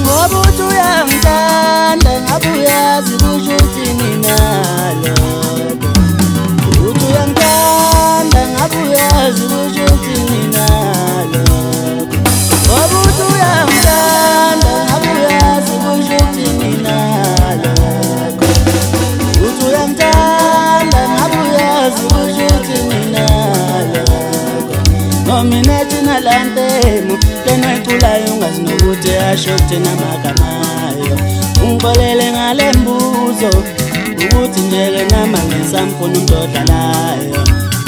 ngoba uthi uyangithanda ngabe uyazi kusho uthini nalokho ominetina la ntemu lenoyiculayo ungazi nokuthi asho kuthena amagama ayo ungibolele ngale mbuzo ukuthi njeke nama ngisamfuna umuntu odlalayo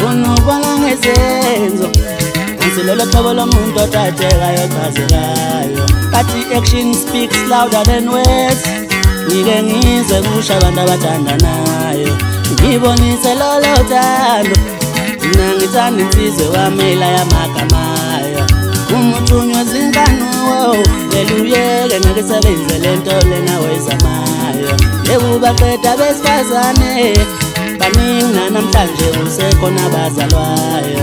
unubona ngezenzo ngisilolo hlobo lomuntu otatekayo ochazekayo bathi action speaks louder than words ngike ngize kusha abantu abathandanayo ngibonise lolo thando ngithanda insizwe wamela yamagamayo umuthunywa zinkanuwo oh, leluyeke ngeke sebenze lento lena wezamayo lekubaqeda besifazane baningi nanamhlanje usekhona abazalwayo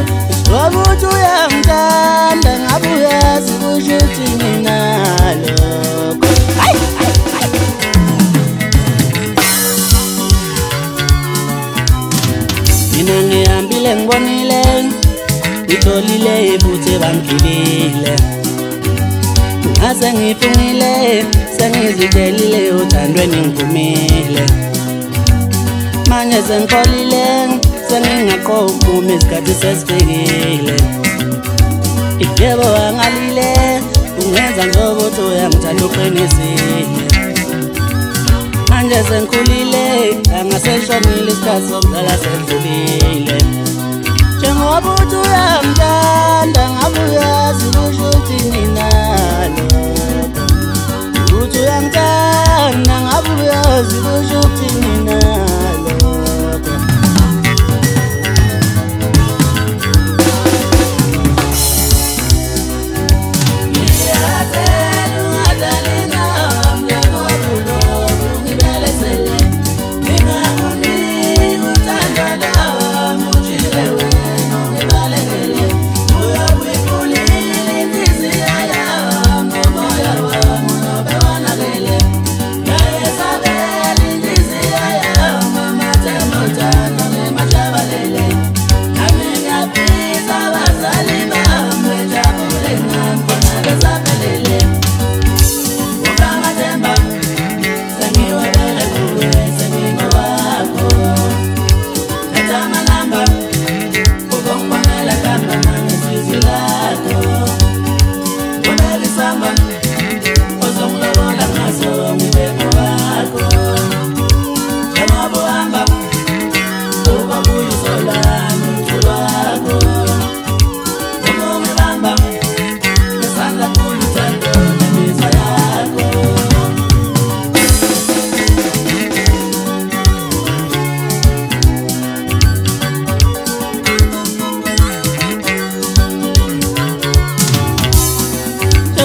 ngobuthi uyangithanda ngabe uyazi kusho ukuthi mina mina ngihambile ngibonile ngitholile ibuthe bangibile ngase ngifinile sengizitshelile othandweni ngivumile manje sengikholile sengingaqobuma isikhathi sesifikile ikebo angalile ungenza njobothi uyangithanda uqinisile manje sengkhulile angasenshonile isikhathi somdala sendlulile njengoba uthi uyamdala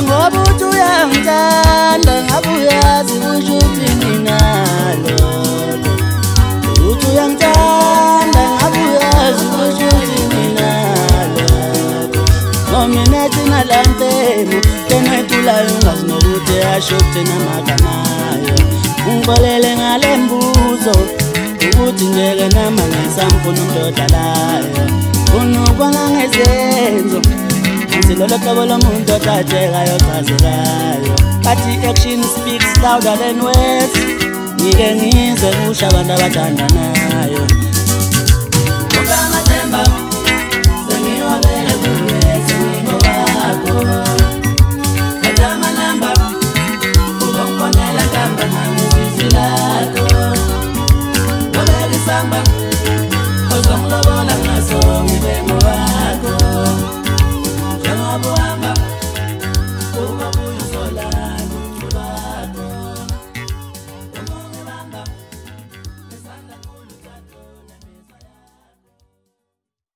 ngoba uthi uyangithanda ngabe uyazi kusho uthi nginalolo uthi uyangithanda ngabe uyazi kusho uthi nginalolo ngomina thina la ntemu tenwetulayo ngazi nokuthi asho kuthena maganayo ungibolele ngale mbuzo ukuthi ngeke nama ngesamfuna umntu odlalayo lolo hlobo lomuntu otshatekayo ochazekayo bathi action speaks louder than words ngike ngize kusho abantu abathandanayo Bye. amor.